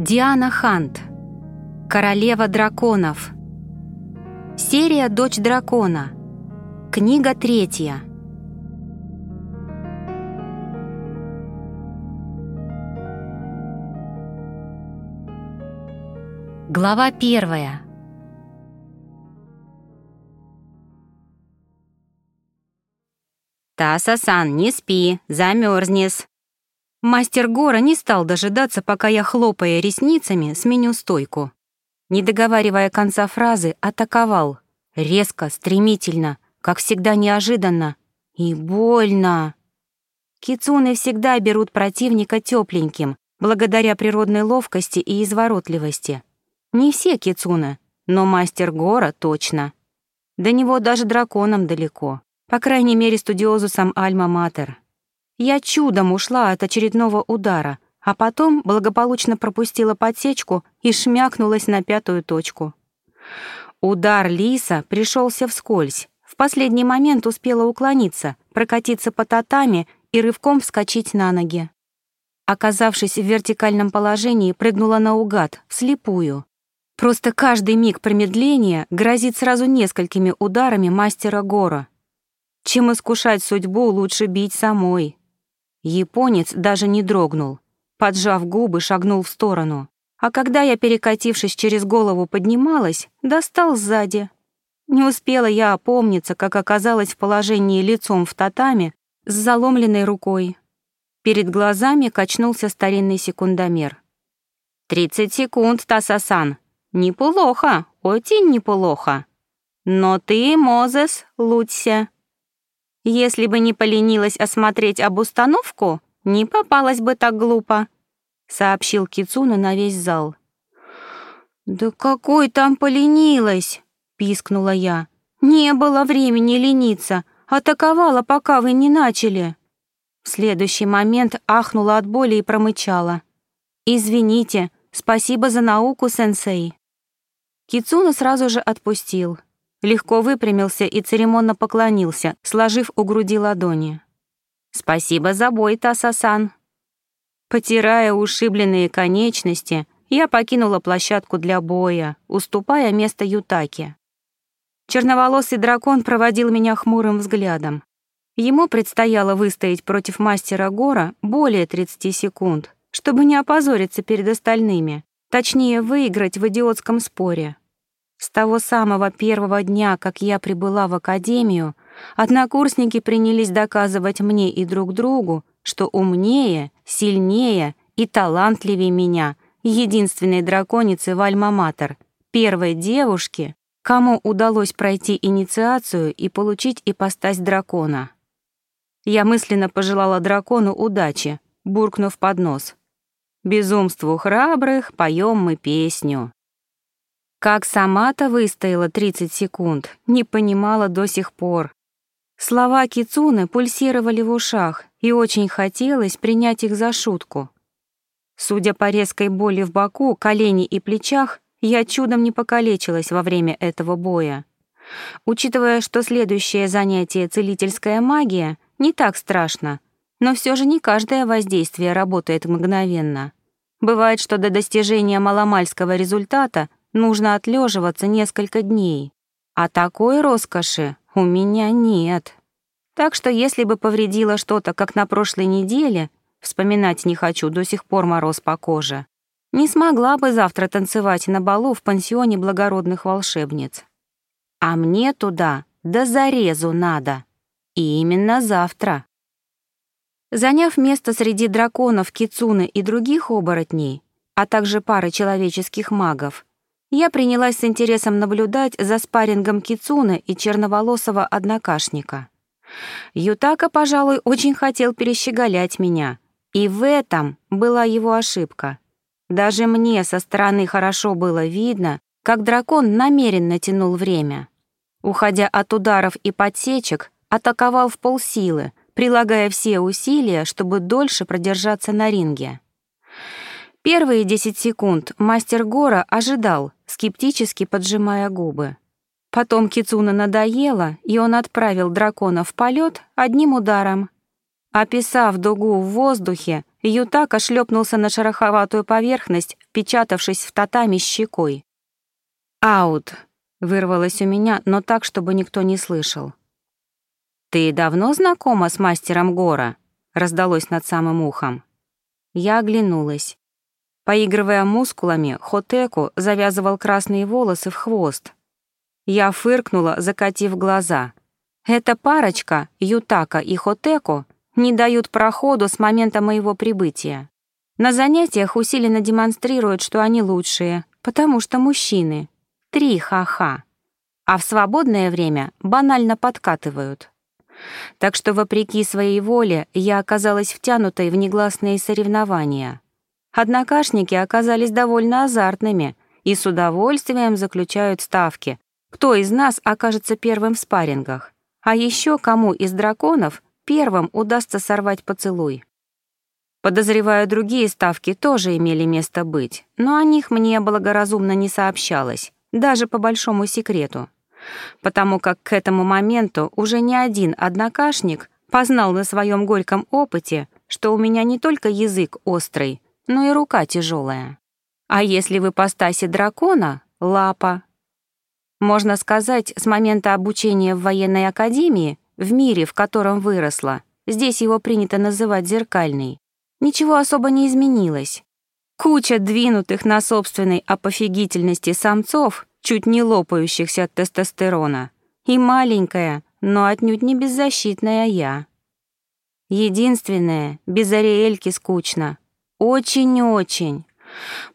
Диана Хант. Королева драконов. Серия «Дочь дракона». Книга третья. Глава первая. «Таса-сан, не спи, замерзнешь!» Мастер Гора не стал дожидаться, пока я, хлопая ресницами, сменю стойку. Не договаривая конца фразы, атаковал. Резко, стремительно, как всегда неожиданно. И больно. Кицуны всегда берут противника тепленьким, благодаря природной ловкости и изворотливости. Не все кицуны, но мастер Гора точно. До него даже драконом далеко. По крайней мере, студиозусом Альма-Матер. Я чудом ушла от очередного удара, а потом благополучно пропустила подсечку и шмякнулась на пятую точку. Удар лиса пришелся вскользь. В последний момент успела уклониться, прокатиться по татами и рывком вскочить на ноги. Оказавшись в вертикальном положении, прыгнула наугад, вслепую. Просто каждый миг промедления грозит сразу несколькими ударами мастера Гора. Чем искушать судьбу, лучше бить самой. Японец даже не дрогнул. Поджав губы, шагнул в сторону. А когда я, перекатившись через голову, поднималась, достал сзади. Не успела я опомниться, как оказалась в положении лицом в татами с заломленной рукой. Перед глазами качнулся старинный секундомер. «Тридцать секунд, Тасасан. Неплохо, очень неплохо. Но ты, Мозес, лучше». Если бы не поленилась осмотреть обустановку, не попалась бы так глупо», — сообщил Кицуна на весь зал. «Да какой там поленилась?» — пискнула я. «Не было времени лениться, атаковала, пока вы не начали». В следующий момент ахнула от боли и промычала. «Извините, спасибо за науку, сенсей». Кицуна сразу же отпустил легко выпрямился и церемонно поклонился, сложив у груди ладони. «Спасибо за бой, Тасасан». Потирая ушибленные конечности, я покинула площадку для боя, уступая место Ютаке. Черноволосый дракон проводил меня хмурым взглядом. Ему предстояло выстоять против мастера Гора более 30 секунд, чтобы не опозориться перед остальными, точнее, выиграть в идиотском споре. С того самого первого дня, как я прибыла в академию, однокурсники принялись доказывать мне и друг другу, что умнее, сильнее и талантливее меня, единственной драконицы в Альма-Матер, первой девушки, кому удалось пройти инициацию и получить ипостась дракона. Я мысленно пожелала дракону удачи, буркнув под нос. «Безумству храбрых поем мы песню». Как сама-то выстояла 30 секунд, не понимала до сих пор. Слова Кицуны пульсировали в ушах, и очень хотелось принять их за шутку. Судя по резкой боли в боку, колене и плечах, я чудом не покалечилась во время этого боя. Учитывая, что следующее занятие целительская магия, не так страшно, но все же не каждое воздействие работает мгновенно. Бывает, что до достижения маломальского результата нужно отлеживаться несколько дней. А такой роскоши у меня нет. Так что если бы повредила что-то, как на прошлой неделе, вспоминать не хочу, до сих пор мороз по коже, не смогла бы завтра танцевать на балу в пансионе благородных волшебниц. А мне туда до зарезу надо. И именно завтра. Заняв место среди драконов, кицуны и других оборотней, а также пары человеческих магов, я принялась с интересом наблюдать за спаррингом Кицуны и черноволосого однокашника. Ютака, пожалуй, очень хотел перещеголять меня, и в этом была его ошибка. Даже мне со стороны хорошо было видно, как дракон намеренно тянул время. Уходя от ударов и подсечек, атаковал в полсилы, прилагая все усилия, чтобы дольше продержаться на ринге. Первые 10 секунд мастер Гора ожидал, скептически поджимая губы. Потом Кицуна надоело, и он отправил дракона в полет одним ударом. Описав дугу в воздухе, Ютака шлепнулся на шероховатую поверхность, впечатавшись в татами щекой. «Аут!» — вырвалось у меня, но так, чтобы никто не слышал. «Ты давно знакома с мастером Гора?» — раздалось над самым ухом. Я оглянулась. Поигрывая мускулами, Хотеку завязывал красные волосы в хвост. Я фыркнула, закатив глаза. Эта парочка, Ютака и Хотеку, не дают проходу с момента моего прибытия. На занятиях усиленно демонстрируют, что они лучшие, потому что мужчины. Три ха-ха. А в свободное время банально подкатывают. Так что, вопреки своей воле, я оказалась втянутой в негласные соревнования. Однокашники оказались довольно азартными и с удовольствием заключают ставки, кто из нас окажется первым в спаррингах, а еще кому из драконов первым удастся сорвать поцелуй. Подозреваю, другие ставки тоже имели место быть, но о них мне благоразумно не сообщалось, даже по большому секрету. Потому как к этому моменту уже не один однокашник познал на своем горьком опыте, что у меня не только язык острый, но и рука тяжелая. А если в ипостаси дракона — лапа. Можно сказать, с момента обучения в военной академии, в мире, в котором выросла, здесь его принято называть зеркальный, ничего особо не изменилось. Куча двинутых на собственной апофигительности самцов чуть не лопающихся от тестостерона, и маленькая, но отнюдь не беззащитная я. Единственное, без Ариэльки скучно. Очень-очень.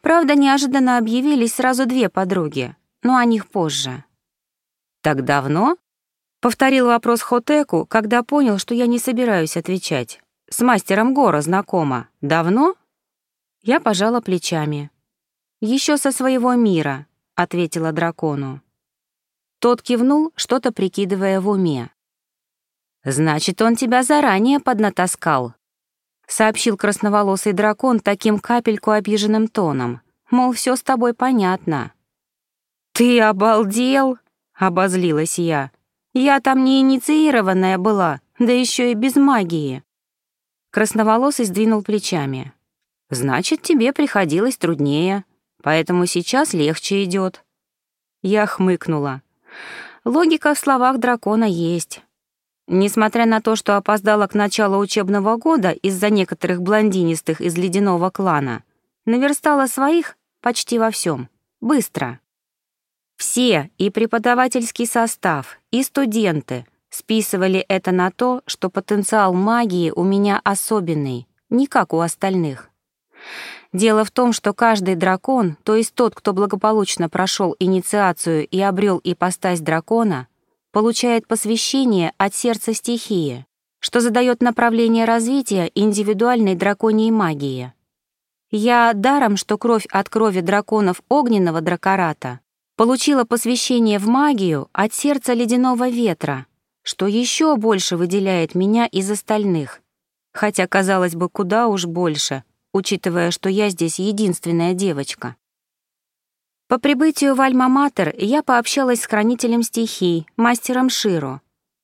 Правда, неожиданно объявились сразу две подруги, но о них позже. «Так давно?» — повторил вопрос Хотеку, когда понял, что я не собираюсь отвечать. «С мастером Гора знакома. Давно?» Я пожала плечами. Еще со своего мира, — ответила дракону. Тот кивнул, что-то прикидывая в уме. «Значит, он тебя заранее поднатаскал», — сообщил красноволосый дракон таким капельку обиженным тоном, мол, все с тобой понятно. «Ты обалдел?» — обозлилась я. «Я там не инициированная была, да еще и без магии». Красноволосый сдвинул плечами. «Значит, тебе приходилось труднее поэтому сейчас легче идет. Я хмыкнула. Логика в словах дракона есть. Несмотря на то, что опоздала к началу учебного года из-за некоторых блондинистых из ледяного клана, наверстала своих почти во всем. Быстро. Все, и преподавательский состав, и студенты, списывали это на то, что потенциал магии у меня особенный, не как у остальных. Дело в том, что каждый дракон, то есть тот, кто благополучно прошел инициацию и обрел ипостась дракона, получает посвящение от сердца стихии, что задает направление развития индивидуальной драконьей магии. Я даром, что кровь от крови драконов огненного дракората, получила посвящение в магию от сердца ледяного ветра, что еще больше выделяет меня из остальных, хотя, казалось бы, куда уж больше — учитывая, что я здесь единственная девочка. По прибытию в Альма-Матер я пообщалась с хранителем стихий, мастером Широ.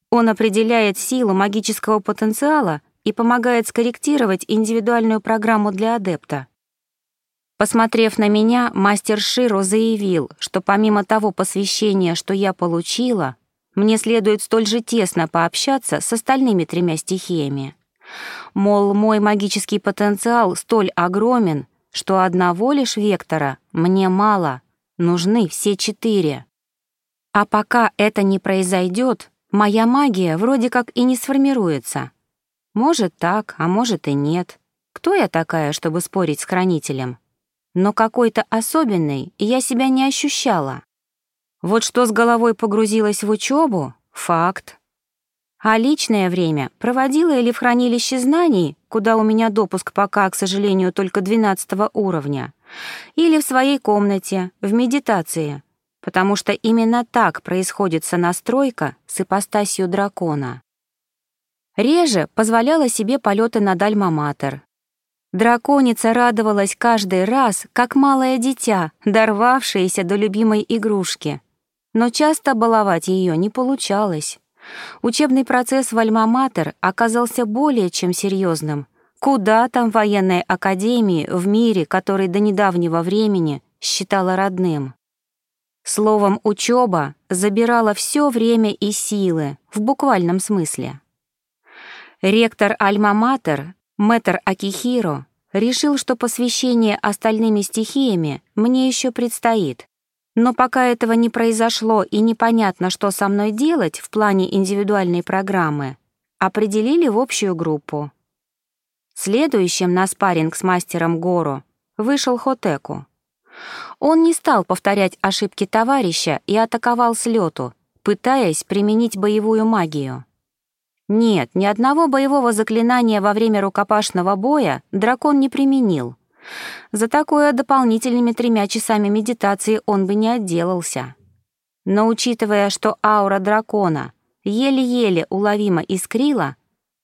Он определяет силу магического потенциала и помогает скорректировать индивидуальную программу для адепта. Посмотрев на меня, мастер Широ заявил, что помимо того посвящения, что я получила, мне следует столь же тесно пообщаться с остальными тремя стихиями. Мол, мой магический потенциал столь огромен, что одного лишь вектора мне мало, нужны все четыре. А пока это не произойдет, моя магия вроде как и не сформируется. Может так, а может и нет. Кто я такая, чтобы спорить с хранителем? Но какой-то особенной я себя не ощущала. Вот что с головой погрузилась в учебу — факт а личное время проводила или в хранилище знаний, куда у меня допуск пока, к сожалению, только 12 уровня, или в своей комнате, в медитации, потому что именно так происходит сонастройка с ипостасью дракона. Реже позволяла себе полеты над Альма-Матер. Драконица радовалась каждый раз, как малое дитя, дорвавшееся до любимой игрушки. Но часто баловать ее не получалось. Учебный процесс в Альма-Матер оказался более чем серьезным, Куда там военной академии в мире, который до недавнего времени считала родным? Словом, учеба забирала все время и силы, в буквальном смысле. Ректор Альма-Матер, мэтр Акихиро, решил, что посвящение остальными стихиями мне еще предстоит. Но пока этого не произошло и непонятно, что со мной делать в плане индивидуальной программы, определили в общую группу. Следующим на спарринг с мастером Гору вышел Хотеку. Он не стал повторять ошибки товарища и атаковал с лету, пытаясь применить боевую магию. Нет, ни одного боевого заклинания во время рукопашного боя дракон не применил. За такое дополнительными тремя часами медитации он бы не отделался. Но учитывая, что аура дракона еле-еле уловимо искрила,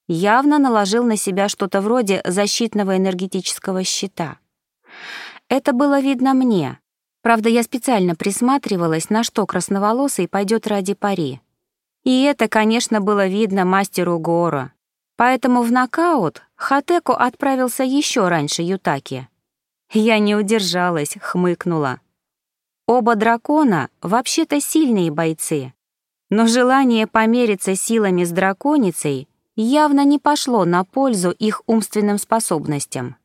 явно наложил на себя что-то вроде защитного энергетического щита. Это было видно мне. Правда, я специально присматривалась, на что красноволосый пойдет ради пари. И это, конечно, было видно мастеру Гора. Поэтому в нокаут Хатеку отправился еще раньше Ютаки. Я не удержалась, хмыкнула. Оба дракона вообще-то сильные бойцы, но желание помериться силами с драконицей явно не пошло на пользу их умственным способностям.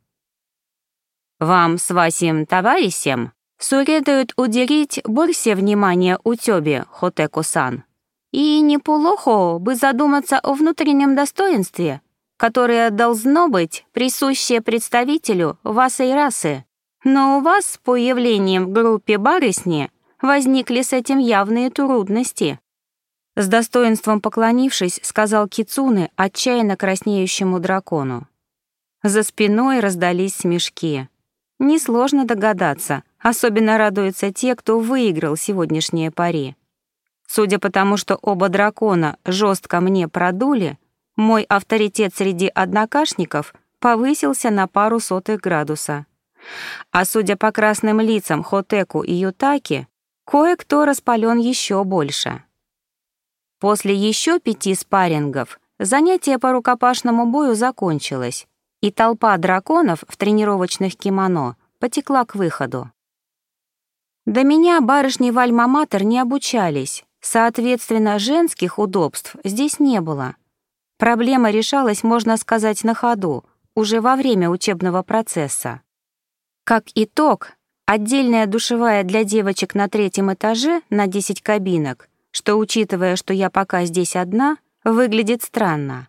«Вам с вашим товарищем советуют уделить больше внимания учебе, Хотеку-сан», и неплохо бы задуматься о внутреннем достоинстве, которое должно быть присуще представителю вашей расы. Но у вас с появлением в группе барышни возникли с этим явные трудности. С достоинством поклонившись, сказал Кицуны отчаянно краснеющему дракону. За спиной раздались смешки. Несложно догадаться, особенно радуются те, кто выиграл сегодняшнее пари. Судя по тому, что оба дракона жестко мне продули, мой авторитет среди однокашников повысился на пару сотых градуса. А судя по красным лицам Хотеку и Ютаки, кое-кто распален еще больше. После еще пяти спаррингов занятие по рукопашному бою закончилось, и толпа драконов в тренировочных кимоно потекла к выходу. До меня барышни в Альма-Матер не обучались, Соответственно, женских удобств здесь не было. Проблема решалась, можно сказать, на ходу, уже во время учебного процесса. Как итог, отдельная душевая для девочек на третьем этаже на 10 кабинок, что, учитывая, что я пока здесь одна, выглядит странно.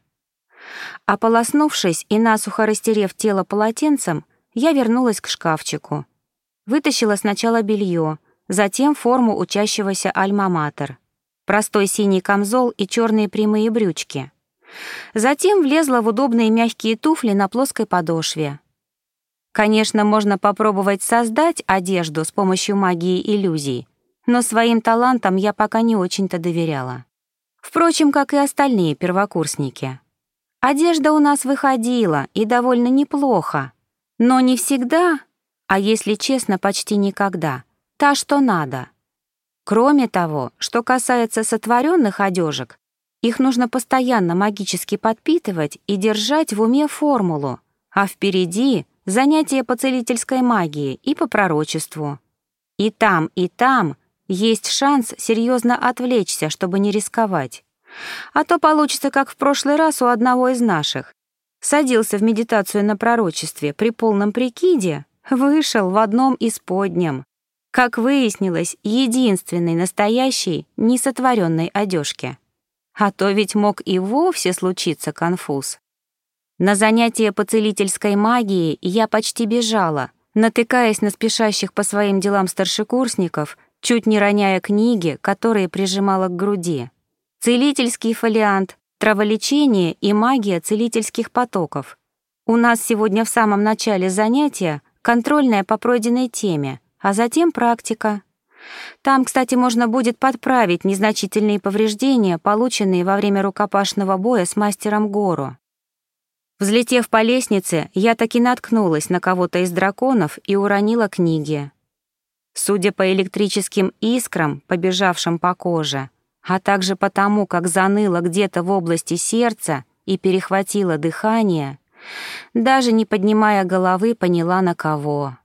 Ополоснувшись и насухо растерев тело полотенцем, я вернулась к шкафчику. Вытащила сначала белье, затем форму учащегося альма-матер простой синий камзол и черные прямые брючки. Затем влезла в удобные мягкие туфли на плоской подошве. Конечно, можно попробовать создать одежду с помощью магии иллюзий, но своим талантам я пока не очень-то доверяла. Впрочем, как и остальные первокурсники. Одежда у нас выходила, и довольно неплохо, но не всегда, а если честно, почти никогда, та, что надо. Кроме того, что касается сотворенных одежек, их нужно постоянно магически подпитывать и держать в уме формулу, а впереди занятия по целительской магии и по пророчеству. И там, и там есть шанс серьезно отвлечься, чтобы не рисковать. А то получится, как в прошлый раз у одного из наших. Садился в медитацию на пророчестве при полном прикиде, вышел в одном из подням, как выяснилось, единственной настоящей, несотворенной одежке. А то ведь мог и вовсе случиться конфуз. На занятия по целительской магии я почти бежала, натыкаясь на спешащих по своим делам старшекурсников, чуть не роняя книги, которые прижимала к груди. Целительский фолиант, траволечение и магия целительских потоков. У нас сегодня в самом начале занятия контрольная по пройденной теме, а затем практика. Там, кстати, можно будет подправить незначительные повреждения, полученные во время рукопашного боя с мастером Гору. Взлетев по лестнице, я таки наткнулась на кого-то из драконов и уронила книги. Судя по электрическим искрам, побежавшим по коже, а также потому, как заныло где-то в области сердца и перехватило дыхание, Даже не поднимая головы, поняла на кого.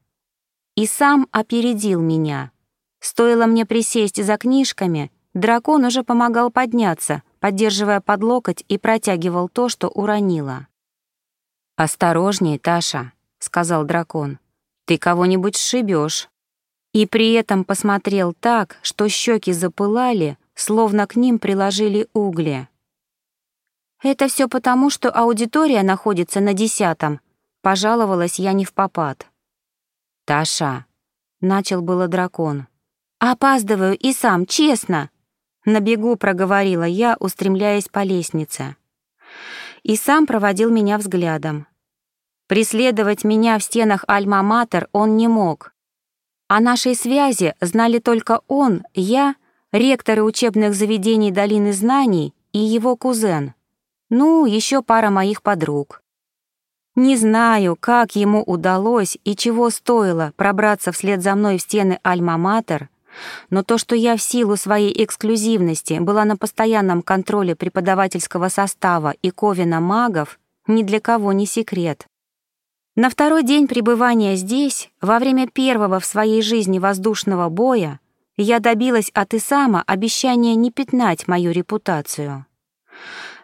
И сам опередил меня. Стоило мне присесть за книжками, дракон уже помогал подняться, поддерживая под локоть и протягивал то, что уронила. «Осторожней, Таша», — сказал дракон. «Ты кого-нибудь сшибешь. И при этом посмотрел так, что щеки запылали, словно к ним приложили угли. «Это все потому, что аудитория находится на десятом», — пожаловалась я не в попад. «Таша», — начал было дракон. «Опаздываю и сам, честно», — на бегу проговорила я, устремляясь по лестнице. И сам проводил меня взглядом. Преследовать меня в стенах Альма-Матер он не мог. О нашей связи знали только он, я, ректоры учебных заведений Долины Знаний и его кузен. Ну, еще пара моих подруг. Не знаю, как ему удалось и чего стоило пробраться вслед за мной в стены Альма-Матер, но то, что я в силу своей эксклюзивности была на постоянном контроле преподавательского состава и ковина магов, ни для кого не секрет. На второй день пребывания здесь, во время первого в своей жизни воздушного боя, я добилась от Исама обещания не пятнать мою репутацию.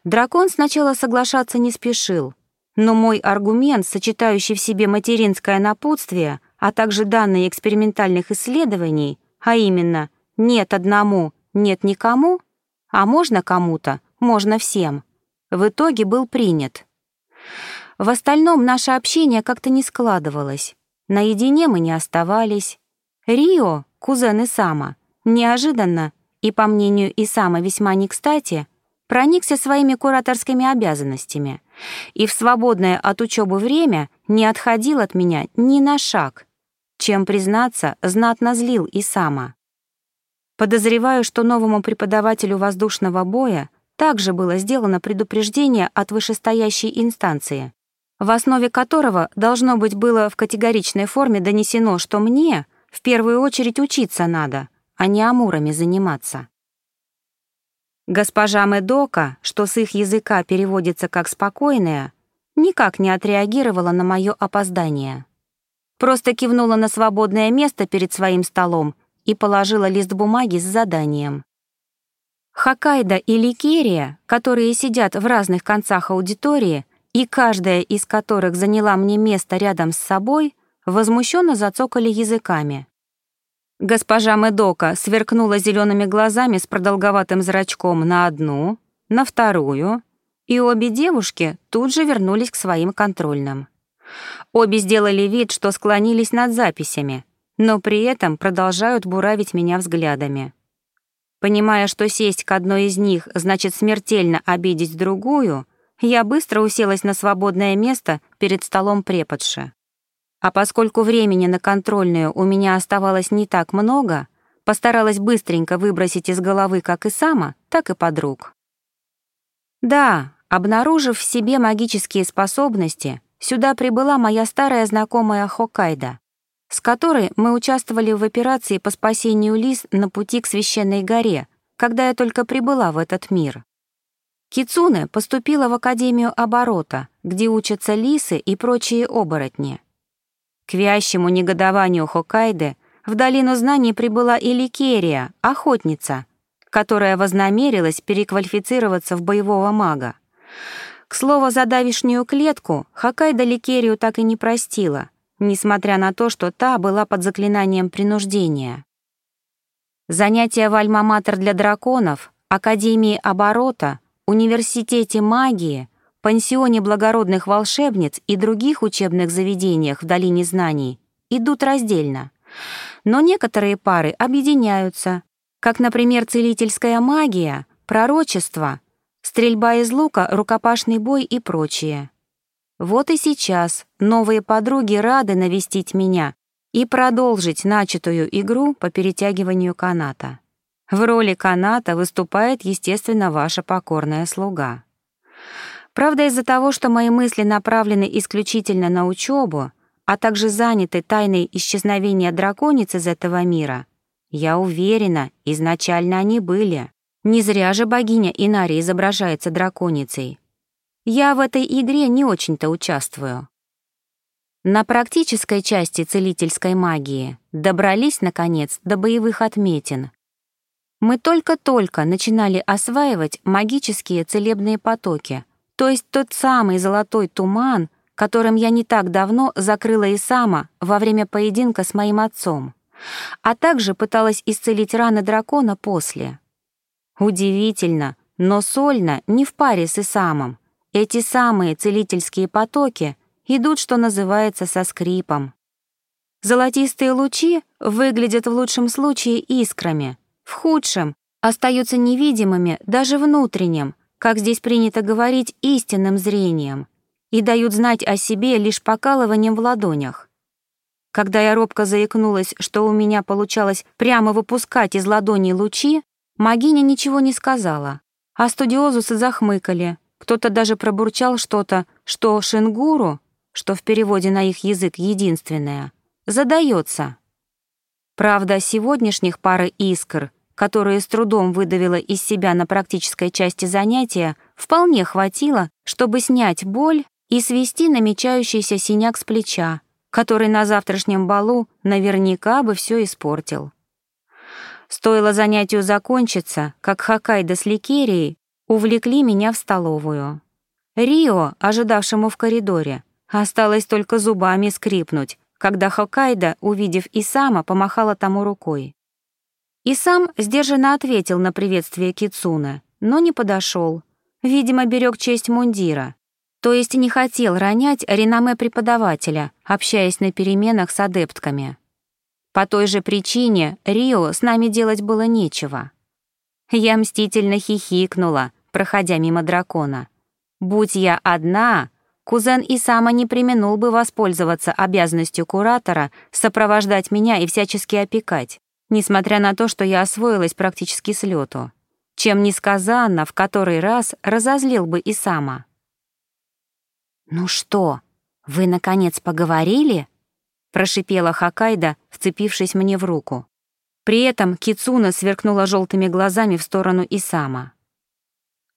Дракон сначала соглашаться не спешил, но мой аргумент, сочетающий в себе материнское напутствие, а также данные экспериментальных исследований, а именно «нет одному, нет никому», а можно кому-то, можно всем, в итоге был принят. В остальном наше общение как-то не складывалось. Наедине мы не оставались. Рио, кузен Исама, неожиданно и, по мнению Исама, весьма не кстати, проникся своими кураторскими обязанностями и в свободное от учебы время не отходил от меня ни на шаг, чем, признаться, знатно злил и сама. Подозреваю, что новому преподавателю воздушного боя также было сделано предупреждение от вышестоящей инстанции, в основе которого должно быть было в категоричной форме донесено, что мне в первую очередь учиться надо, а не амурами заниматься. Госпожа Медока, что с их языка переводится как «спокойная», никак не отреагировала на мое опоздание. Просто кивнула на свободное место перед своим столом и положила лист бумаги с заданием. Хоккайдо и Ликерия, которые сидят в разных концах аудитории, и каждая из которых заняла мне место рядом с собой, возмущенно зацокали языками. Госпожа Медока сверкнула зелеными глазами с продолговатым зрачком на одну, на вторую, и обе девушки тут же вернулись к своим контрольным. Обе сделали вид, что склонились над записями, но при этом продолжают буравить меня взглядами. Понимая, что сесть к одной из них значит смертельно обидеть другую, я быстро уселась на свободное место перед столом преподши. А поскольку времени на контрольную у меня оставалось не так много, постаралась быстренько выбросить из головы как и сама, так и подруг. Да, обнаружив в себе магические способности, сюда прибыла моя старая знакомая Хоккайдо, с которой мы участвовали в операции по спасению лис на пути к священной горе, когда я только прибыла в этот мир. Кицуне поступила в Академию оборота, где учатся лисы и прочие оборотни. К вящему негодованию Хоккайдо в долину знаний прибыла и Ликерия, охотница, которая вознамерилась переквалифицироваться в боевого мага. К слову, за давишнюю клетку Хоккайдо Ликерию так и не простила, несмотря на то, что та была под заклинанием принуждения. Занятия в Альма-Матер для драконов, Академии оборота, Университете магии — пансионе благородных волшебниц и других учебных заведениях в Долине Знаний идут раздельно. Но некоторые пары объединяются, как, например, целительская магия, пророчество, стрельба из лука, рукопашный бой и прочее. Вот и сейчас новые подруги рады навестить меня и продолжить начатую игру по перетягиванию каната. В роли каната выступает, естественно, ваша покорная слуга. Правда, из-за того, что мои мысли направлены исключительно на учебу, а также заняты тайной исчезновения дракониц из этого мира, я уверена, изначально они были. Не зря же богиня Инари изображается драконицей. Я в этой игре не очень-то участвую. На практической части целительской магии добрались, наконец, до боевых отметин. Мы только-только начинали осваивать магические целебные потоки, то есть тот самый золотой туман, которым я не так давно закрыла Исама во время поединка с моим отцом, а также пыталась исцелить раны дракона после. Удивительно, но сольно не в паре с Исамом. Эти самые целительские потоки идут, что называется, со скрипом. Золотистые лучи выглядят в лучшем случае искрами, в худшем остаются невидимыми даже внутренним, как здесь принято говорить, истинным зрением, и дают знать о себе лишь покалыванием в ладонях. Когда я робко заикнулась, что у меня получалось прямо выпускать из ладоней лучи, Магиня ничего не сказала, а студиозусы захмыкали. Кто-то даже пробурчал что-то, что шингуру, что в переводе на их язык единственное, задается. Правда, сегодняшних пары искр, которые с трудом выдавила из себя на практической части занятия, вполне хватило, чтобы снять боль и свести намечающийся синяк с плеча, который на завтрашнем балу наверняка бы все испортил. Стоило занятию закончиться, как Хоккайдо с Ликерией увлекли меня в столовую. Рио, ожидавшему в коридоре, осталось только зубами скрипнуть, когда Хоккайдо, увидев Исама, помахала тому рукой. Исам сдержанно ответил на приветствие Кицуна, но не подошел. Видимо, берег честь мундира. То есть не хотел ронять реноме преподавателя, общаясь на переменах с адептками. По той же причине Рио с нами делать было нечего. Я мстительно хихикнула, проходя мимо дракона. Будь я одна, Кузен и сама не применул бы воспользоваться обязанностью куратора сопровождать меня и всячески опекать, несмотря на то, что я освоилась практически с лету, чем несказанно в который раз разозлил бы и сама. «Ну что, вы, наконец, поговорили?» — прошипела Хакайда, вцепившись мне в руку. При этом Кицуна сверкнула желтыми глазами в сторону Исама.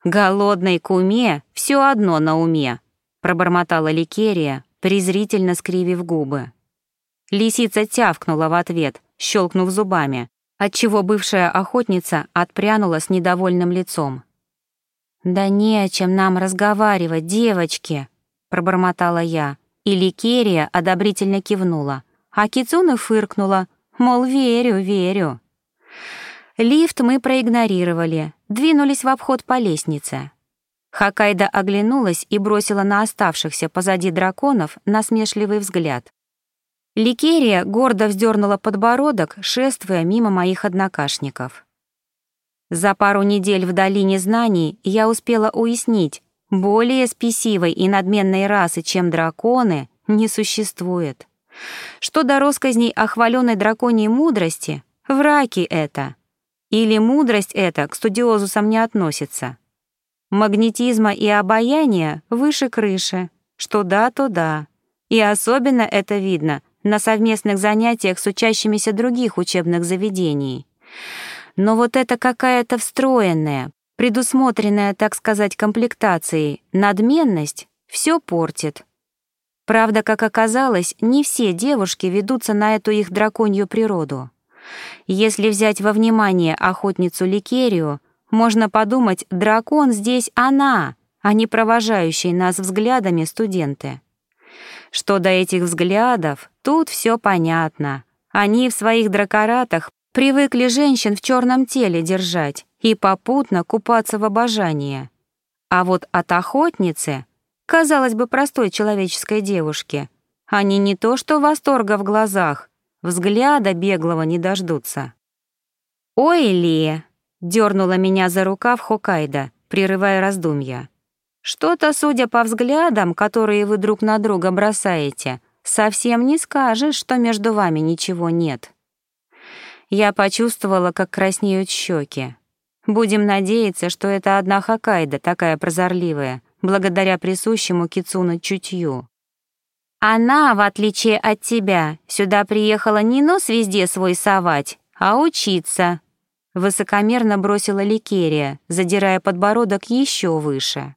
«Голодной куме все одно на уме», пробормотала Ликерия, презрительно скривив губы. Лисица тявкнула в ответ, щелкнув зубами, отчего бывшая охотница отпрянула с недовольным лицом. «Да не о чем нам разговаривать, девочки!» — пробормотала я, и Ликерия одобрительно кивнула, а Кицуна фыркнула, мол, верю, верю. Лифт мы проигнорировали, двинулись в обход по лестнице. Хакайда оглянулась и бросила на оставшихся позади драконов насмешливый взгляд. Ликерия гордо вздернула подбородок, шествуя мимо моих однокашников. За пару недель в долине знаний я успела уяснить, более спесивой и надменной расы, чем драконы, не существует. Что до росказней о хваленой драконьей мудрости, враки это. Или мудрость эта к студиозусам не относится. Магнетизма и обаяния выше крыши. Что да, то да. И особенно это видно на совместных занятиях с учащимися других учебных заведений. Но вот это какая-то встроенная, предусмотренная, так сказать, комплектацией, надменность все портит. Правда, как оказалось, не все девушки ведутся на эту их драконью природу. Если взять во внимание охотницу Ликерию, можно подумать, дракон здесь она, а не провожающие нас взглядами студенты. Что до этих взглядов, тут все понятно. Они в своих дракоратах привыкли женщин в черном теле держать и попутно купаться в обожании. А вот от охотницы, казалось бы, простой человеческой девушки, они не то что восторга в глазах, взгляда беглого не дождутся. «Ой, Ли, Дернула меня за рукав Хоккайдо, прерывая раздумья. Что-то, судя по взглядам, которые вы друг на друга бросаете, совсем не скажешь, что между вами ничего нет. Я почувствовала, как краснеют щеки. Будем надеяться, что это одна Хоккайдо такая прозорливая, благодаря присущему Кицуна чутью. Она, в отличие от тебя, сюда приехала не нос везде свой совать, а учиться, Высокомерно бросила Ликерия, задирая подбородок еще выше.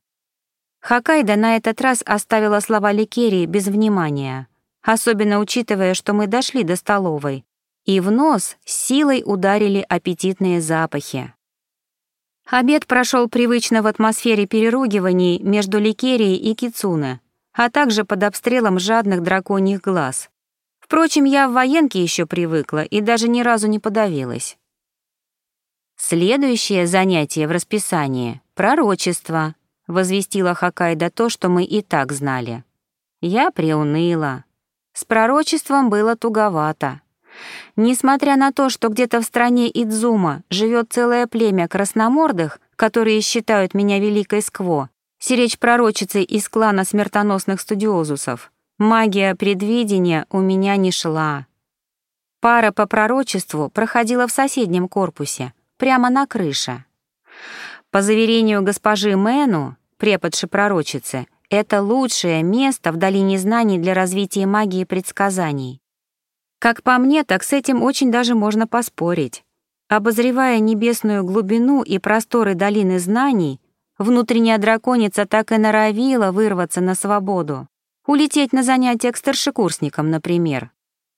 Хакайда на этот раз оставила слова Ликерии без внимания, особенно учитывая, что мы дошли до столовой, и в нос силой ударили аппетитные запахи. Обед прошел привычно в атмосфере переругиваний между Ликерией и Кицуне, а также под обстрелом жадных драконьих глаз. Впрочем, я в военке еще привыкла и даже ни разу не подавилась. Следующее занятие в расписании — пророчество, возвестила Хакайда то, что мы и так знали. Я приуныла. С пророчеством было туговато. Несмотря на то, что где-то в стране Идзума живет целое племя красномордых, которые считают меня великой скво, сиречь пророчицей из клана смертоносных студиозусов, магия предвидения у меня не шла. Пара по пророчеству проходила в соседнем корпусе, прямо на крыше. По заверению госпожи Мэну, преподши пророчицы, это лучшее место в долине знаний для развития магии предсказаний. Как по мне, так с этим очень даже можно поспорить. Обозревая небесную глубину и просторы долины знаний, внутренняя драконица так и норовила вырваться на свободу, улететь на занятия к старшекурсникам, например.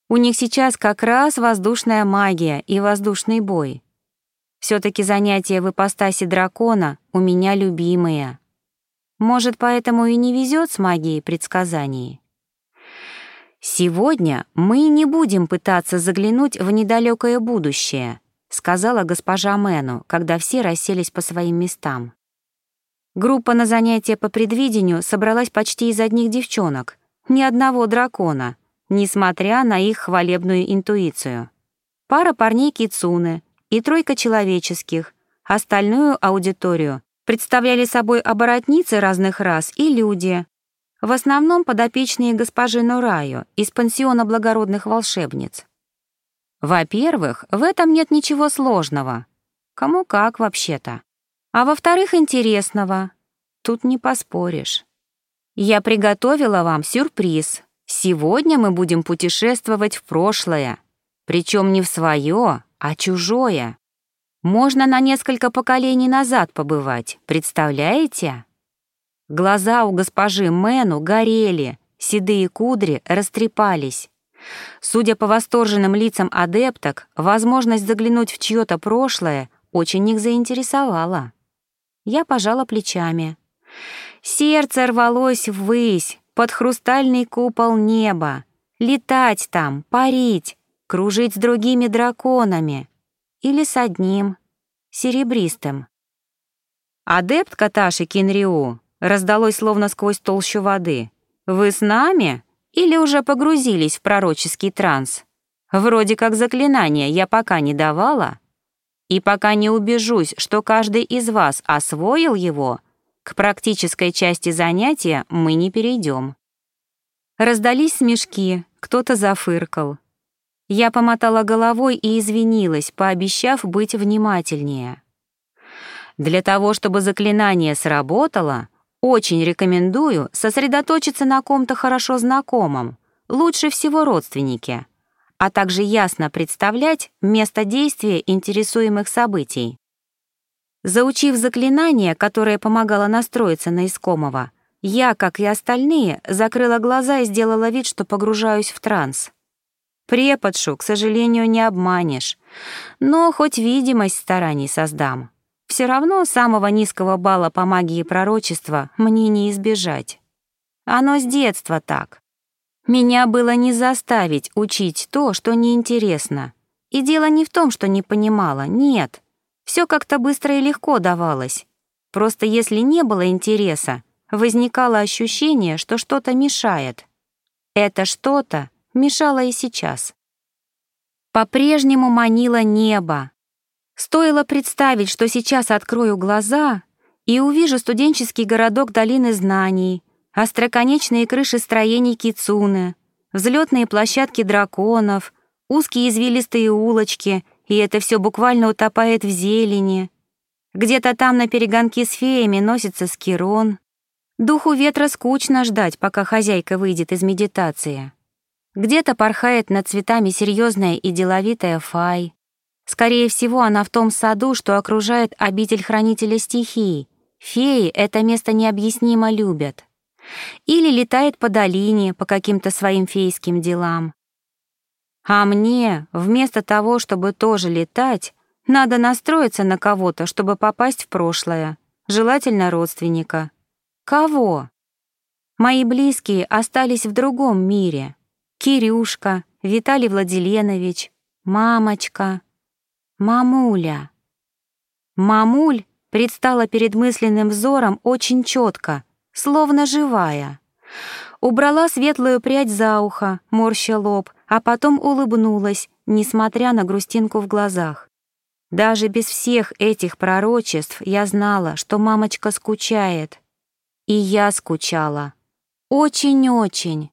У них сейчас как раз воздушная магия и воздушный бой. Все таки занятия в ипостаси дракона у меня любимые. Может, поэтому и не везет с магией предсказаний. «Сегодня мы не будем пытаться заглянуть в недалекое будущее», сказала госпожа Мэну, когда все расселись по своим местам. Группа на занятия по предвидению собралась почти из одних девчонок, ни одного дракона, несмотря на их хвалебную интуицию. Пара парней кицуны и тройка человеческих, остальную аудиторию представляли собой оборотницы разных рас и люди, в основном подопечные госпожи Нураю из пансиона благородных волшебниц. Во-первых, в этом нет ничего сложного. Кому как вообще-то. А во-вторых, интересного. Тут не поспоришь. Я приготовила вам сюрприз. Сегодня мы будем путешествовать в прошлое. Причем не в свое, а чужое. Можно на несколько поколений назад побывать, представляете? Глаза у госпожи Мэну горели, седые кудри растрепались. Судя по восторженным лицам адепток, возможность заглянуть в чьё-то прошлое очень их заинтересовала. Я пожала плечами. Сердце рвалось ввысь, под хрустальный купол неба. Летать там, парить, кружить с другими драконами. Или с одним, серебристым. Адепт Каташи Кинриу раздалось словно сквозь толщу воды. «Вы с нами? Или уже погрузились в пророческий транс? Вроде как заклинание я пока не давала. И пока не убежусь, что каждый из вас освоил его, к практической части занятия мы не перейдем». Раздались смешки, кто-то зафыркал. Я помотала головой и извинилась, пообещав быть внимательнее. Для того, чтобы заклинание сработало, очень рекомендую сосредоточиться на ком-то хорошо знакомом, лучше всего родственнике, а также ясно представлять место действия интересуемых событий. Заучив заклинание, которое помогало настроиться на искомого, я, как и остальные, закрыла глаза и сделала вид, что погружаюсь в транс. Преподшу, к сожалению, не обманешь, но хоть видимость стараний создам. Все равно самого низкого балла по магии пророчества мне не избежать. Оно с детства так. Меня было не заставить учить то, что неинтересно. И дело не в том, что не понимала, нет. Все как-то быстро и легко давалось. Просто если не было интереса, возникало ощущение, что что-то мешает. Это что-то мешало и сейчас. По-прежнему манило небо, Стоило представить, что сейчас открою глаза и увижу студенческий городок долины знаний, остроконечные крыши строений Кицуны, взлетные площадки драконов, узкие извилистые улочки, и это все буквально утопает в зелени. Где-то там на перегонки с феями носится скирон. Духу ветра скучно ждать, пока хозяйка выйдет из медитации. Где-то порхает над цветами серьезная и деловитая фай. Скорее всего, она в том саду, что окружает обитель хранителя стихий, Феи это место необъяснимо любят. Или летает по долине по каким-то своим фейским делам. А мне, вместо того, чтобы тоже летать, надо настроиться на кого-то, чтобы попасть в прошлое, желательно родственника. Кого? Мои близкие остались в другом мире. Кирюшка, Виталий Владиленович, мамочка, мамуля. Мамуль предстала перед мысленным взором очень четко, словно живая. Убрала светлую прядь за ухо, морща лоб, а потом улыбнулась, несмотря на грустинку в глазах. Даже без всех этих пророчеств я знала, что мамочка скучает. И я скучала. Очень-очень.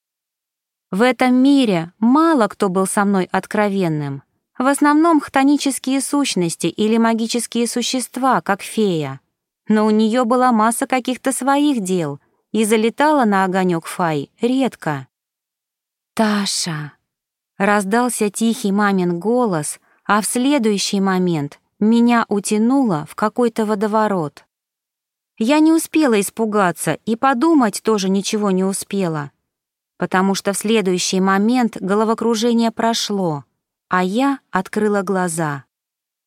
В этом мире мало кто был со мной откровенным. В основном хтонические сущности или магические существа, как фея. Но у нее была масса каких-то своих дел, и залетала на огонек Фай редко. «Таша!» — раздался тихий мамин голос, а в следующий момент меня утянуло в какой-то водоворот. Я не успела испугаться и подумать тоже ничего не успела, потому что в следующий момент головокружение прошло, а я открыла глаза.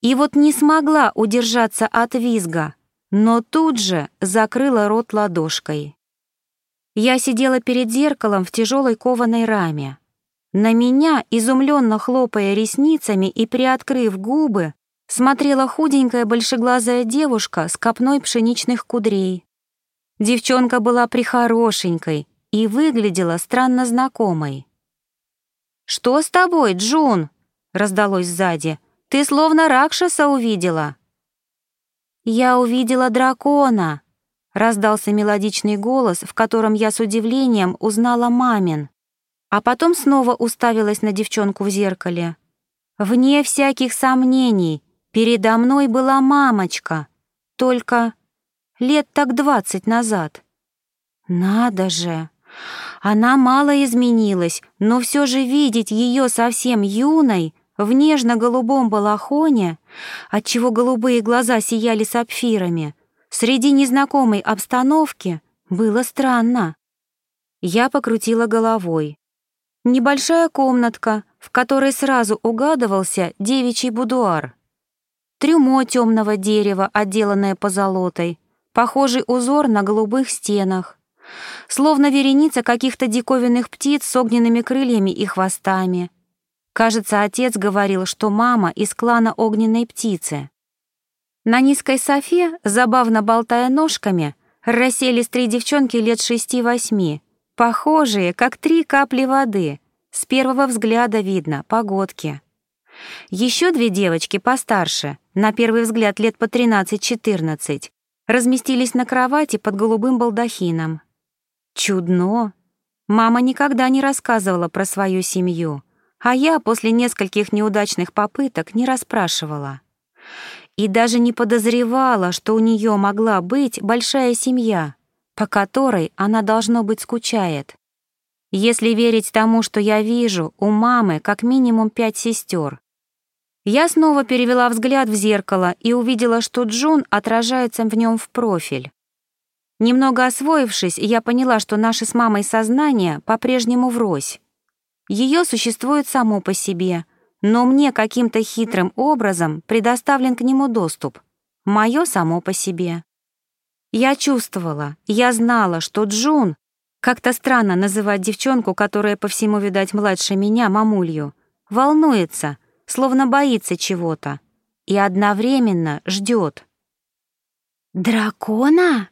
И вот не смогла удержаться от визга, но тут же закрыла рот ладошкой. Я сидела перед зеркалом в тяжелой кованой раме. На меня, изумленно хлопая ресницами и приоткрыв губы, смотрела худенькая большеглазая девушка с копной пшеничных кудрей. Девчонка была прихорошенькой и выглядела странно знакомой. «Что с тобой, Джун?» — раздалось сзади. «Ты словно Ракшаса увидела». «Я увидела дракона», — раздался мелодичный голос, в котором я с удивлением узнала мамин, а потом снова уставилась на девчонку в зеркале. Вне всяких сомнений, Передо мной была мамочка, только лет так двадцать назад. Надо же! Она мало изменилась, но все же видеть ее совсем юной, в нежно-голубом балахоне, отчего голубые глаза сияли сапфирами, среди незнакомой обстановки, было странно. Я покрутила головой. Небольшая комнатка, в которой сразу угадывался девичий будуар трюмо темного дерева, отделанное позолотой, похожий узор на голубых стенах, словно вереница каких-то диковинных птиц с огненными крыльями и хвостами. Кажется, отец говорил, что мама из клана огненной птицы. На низкой софе, забавно болтая ножками, расселись три девчонки лет шести-восьми, похожие, как три капли воды. С первого взгляда видно, погодки. Еще две девочки постарше, на первый взгляд лет по 13-14, разместились на кровати под голубым балдахином. Чудно. Мама никогда не рассказывала про свою семью, а я после нескольких неудачных попыток не расспрашивала. И даже не подозревала, что у нее могла быть большая семья, по которой она, должно быть, скучает. Если верить тому, что я вижу, у мамы как минимум пять сестер, я снова перевела взгляд в зеркало и увидела, что Джун отражается в нем в профиль. Немного освоившись, я поняла, что наше с мамой сознание по-прежнему врозь. Ее существует само по себе, но мне каким-то хитрым образом предоставлен к нему доступ. Мое само по себе. Я чувствовала, я знала, что Джун, как-то странно называть девчонку, которая по всему, видать, младше меня, мамулью, волнуется, словно боится чего-то и одновременно ждет. «Дракона?» —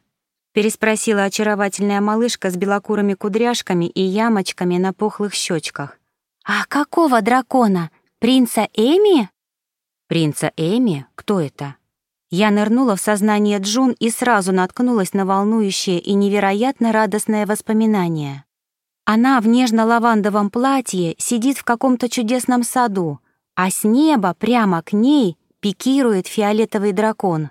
переспросила очаровательная малышка с белокурыми кудряшками и ямочками на пухлых щечках. «А какого дракона? Принца Эми?» «Принца Эми? Кто это?» Я нырнула в сознание Джун и сразу наткнулась на волнующее и невероятно радостное воспоминание. Она в нежно-лавандовом платье сидит в каком-то чудесном саду, а с неба прямо к ней пикирует фиолетовый дракон.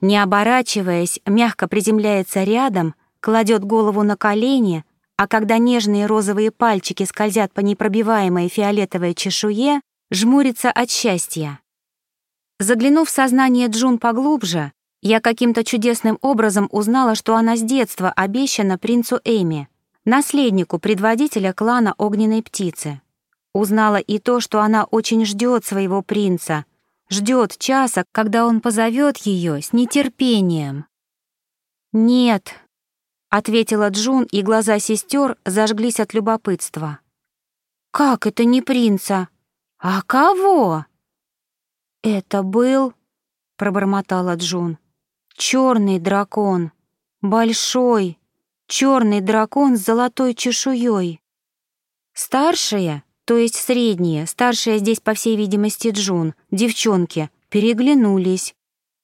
Не оборачиваясь, мягко приземляется рядом, кладет голову на колени, а когда нежные розовые пальчики скользят по непробиваемой фиолетовой чешуе, жмурится от счастья. Заглянув в сознание Джун поглубже, Я каким-то чудесным образом узнала, что она с детства обещана принцу Эми, наследнику предводителя клана Огненной Птицы. Узнала и то, что она очень ждет своего принца, ждет часа, когда он позовет ее с нетерпением. «Нет», — ответила Джун, и глаза сестер зажглись от любопытства. «Как это не принца? А кого?» «Это был...» — пробормотала Джун. «Черный дракон. Большой, черный дракон с золотой чешуей. Старшие, то есть средние, старшие здесь, по всей видимости, Джун, девчонки, переглянулись,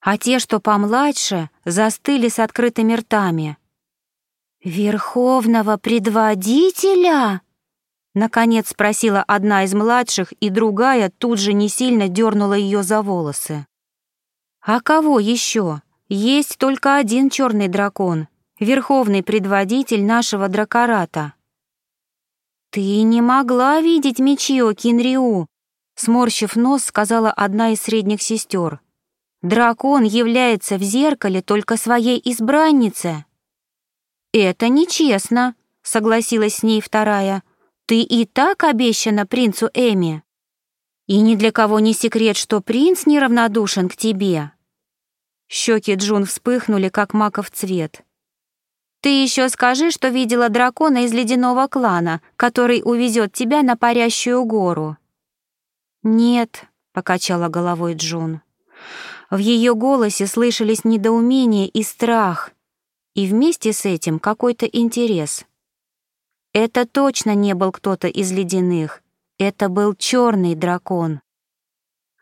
а те, что помладше, застыли с открытыми ртами. «Верховного предводителя?» Наконец спросила одна из младших, и другая тут же не сильно дернула ее за волосы. «А кого еще? Есть только один черный дракон, верховный предводитель нашего дракората». «Ты не могла видеть Мичио Кинриу», сморщив нос, сказала одна из средних сестер. «Дракон является в зеркале только своей избраннице». «Это нечестно», — согласилась с ней вторая. Ты и так обещана принцу Эми. И ни для кого не секрет, что принц неравнодушен к тебе. Щеки Джун вспыхнули, как маков цвет. Ты еще скажи, что видела дракона из ледяного клана, который увезет тебя на парящую гору. Нет, покачала головой Джун. В ее голосе слышались недоумение и страх, и вместе с этим какой-то интерес. Это точно не был кто-то из ледяных. Это был черный дракон.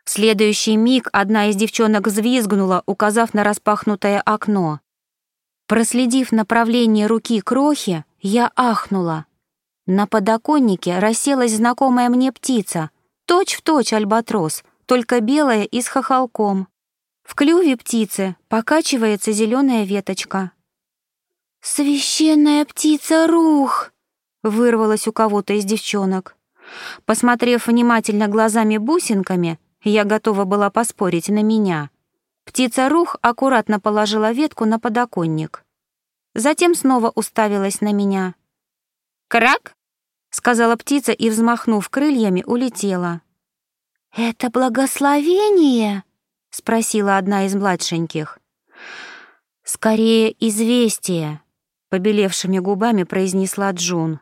В следующий миг одна из девчонок взвизгнула, указав на распахнутое окно. Проследив направление руки крохи, я ахнула. На подоконнике расселась знакомая мне птица, точь-в-точь точь альбатрос, только белая и с хохолком. В клюве птицы покачивается зеленая веточка. «Священная птица Рух!» вырвалось у кого-то из девчонок. Посмотрев внимательно глазами-бусинками, я готова была поспорить на меня. Птица-рух аккуратно положила ветку на подоконник. Затем снова уставилась на меня. «Крак!» — сказала птица и, взмахнув крыльями, улетела. «Это благословение?» — спросила одна из младшеньких. «Скорее известие», — побелевшими губами произнесла Джун.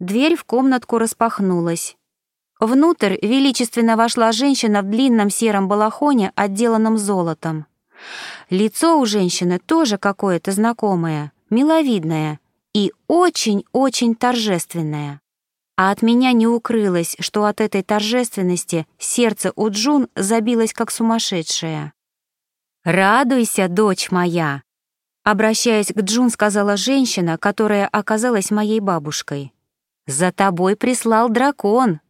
Дверь в комнатку распахнулась. Внутрь величественно вошла женщина в длинном сером балахоне, отделанном золотом. Лицо у женщины тоже какое-то знакомое, миловидное и очень-очень торжественное. А от меня не укрылось, что от этой торжественности сердце у Джун забилось как сумасшедшее. «Радуйся, дочь моя!» Обращаясь к Джун, сказала женщина, которая оказалась моей бабушкой. «За тобой прислал дракон!»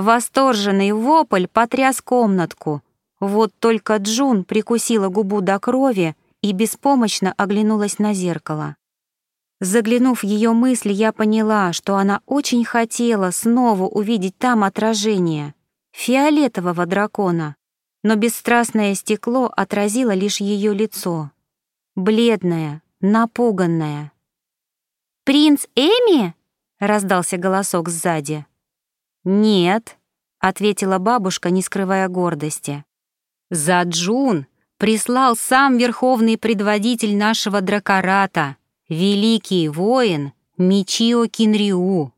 Восторженный вопль потряс комнатку. Вот только Джун прикусила губу до крови и беспомощно оглянулась на зеркало. Заглянув в ее мысли, я поняла, что она очень хотела снова увидеть там отражение фиолетового дракона, но бесстрастное стекло отразило лишь ее лицо. Бледное, напуганное. «Принц Эми?» — раздался голосок сзади. «Нет», — ответила бабушка, не скрывая гордости. «За Джун прислал сам верховный предводитель нашего дракората, великий воин Мичио Кинриу».